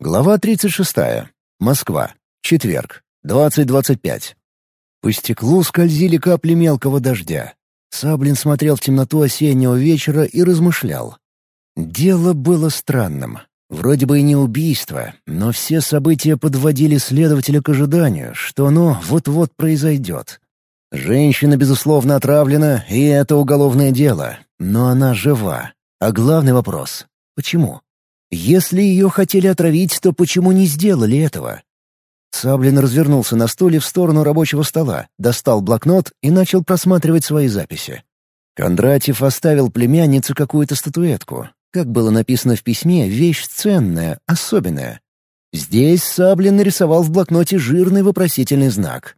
Глава 36. Москва. Четверг. 20.25. По стеклу скользили капли мелкого дождя. Саблин смотрел в темноту осеннего вечера и размышлял. Дело было странным. Вроде бы и не убийство, но все события подводили следователя к ожиданию, что оно вот-вот произойдет. Женщина, безусловно, отравлена, и это уголовное дело, но она жива. А главный вопрос — почему? Если ее хотели отравить, то почему не сделали этого? Саблин развернулся на стуле в сторону рабочего стола, достал блокнот и начал просматривать свои записи. Кондратьев оставил племяннице какую-то статуэтку. Как было написано в письме, вещь ценная, особенная. Здесь Саблин нарисовал в блокноте жирный вопросительный знак.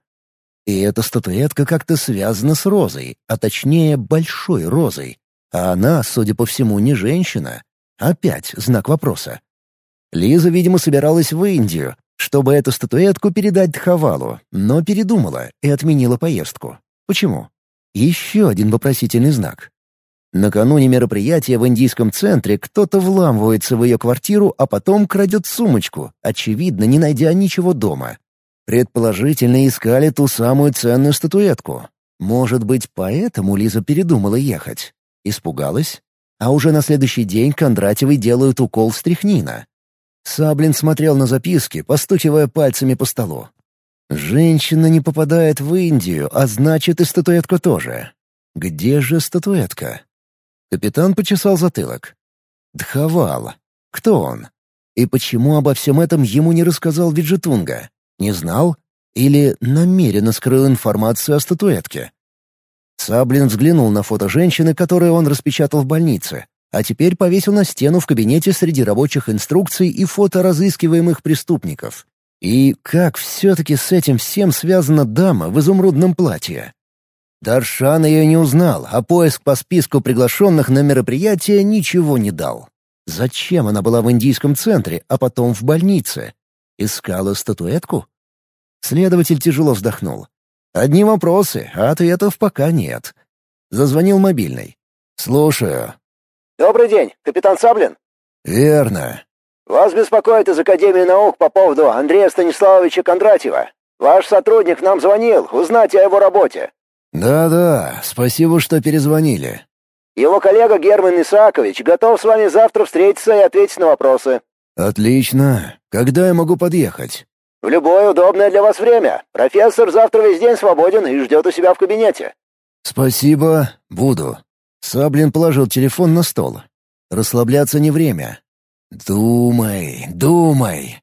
И эта статуэтка как-то связана с розой, а точнее большой розой. А она, судя по всему, не женщина, Опять знак вопроса. Лиза, видимо, собиралась в Индию, чтобы эту статуэтку передать Дхавалу, но передумала и отменила поездку. Почему? Еще один вопросительный знак. Накануне мероприятия в индийском центре кто-то вламывается в ее квартиру, а потом крадет сумочку, очевидно, не найдя ничего дома. Предположительно, искали ту самую ценную статуэтку. Может быть, поэтому Лиза передумала ехать? Испугалась? А уже на следующий день Кондратьевой делают укол стряхнина. Саблин смотрел на записки, постукивая пальцами по столу. Женщина не попадает в Индию, а значит и статуэтка тоже. Где же статуэтка? Капитан почесал затылок. Дхавал. Кто он? И почему обо всем этом ему не рассказал Виджетунга? Не знал? Или намеренно скрыл информацию о статуэтке? Саблин взглянул на фото женщины, которое он распечатал в больнице, а теперь повесил на стену в кабинете среди рабочих инструкций и фото разыскиваемых преступников. И как все-таки с этим всем связана дама в изумрудном платье? Даршан ее не узнал, а поиск по списку приглашенных на мероприятие ничего не дал. Зачем она была в индийском центре, а потом в больнице? Искала статуэтку? Следователь тяжело вздохнул. Одни вопросы, а ответов пока нет. Зазвонил мобильный. «Слушаю». «Добрый день, капитан Саблин?» «Верно». «Вас беспокоит из Академии наук по поводу Андрея Станиславовича Кондратьева. Ваш сотрудник нам звонил, узнать о его работе». «Да-да, спасибо, что перезвонили». «Его коллега Герман Исаакович готов с вами завтра встретиться и ответить на вопросы». «Отлично. Когда я могу подъехать?» В любое удобное для вас время. Профессор завтра весь день свободен и ждет у себя в кабинете». «Спасибо, буду». Саблин положил телефон на стол. «Расслабляться не время. Думай, думай».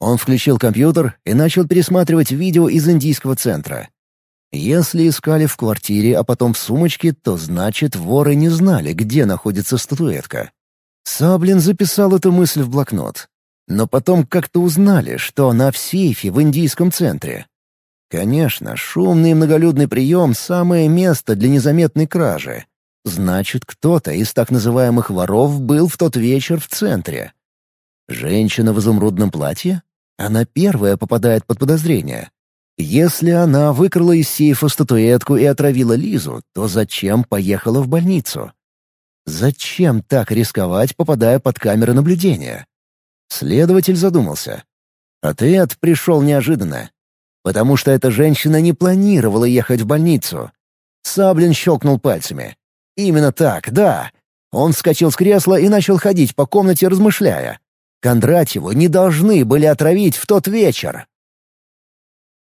Он включил компьютер и начал пересматривать видео из индийского центра. Если искали в квартире, а потом в сумочке, то значит, воры не знали, где находится статуэтка. Саблин записал эту мысль в блокнот но потом как-то узнали, что она в сейфе в индийском центре. Конечно, шумный и многолюдный прием — самое место для незаметной кражи. Значит, кто-то из так называемых воров был в тот вечер в центре. Женщина в изумрудном платье? Она первая попадает под подозрение. Если она выкрала из сейфа статуэтку и отравила Лизу, то зачем поехала в больницу? Зачем так рисковать, попадая под камеры наблюдения? Следователь задумался. Ответ пришел неожиданно. Потому что эта женщина не планировала ехать в больницу. Саблин щелкнул пальцами. Именно так, да. Он вскочил с кресла и начал ходить по комнате, размышляя. Кондратьеву не должны были отравить в тот вечер.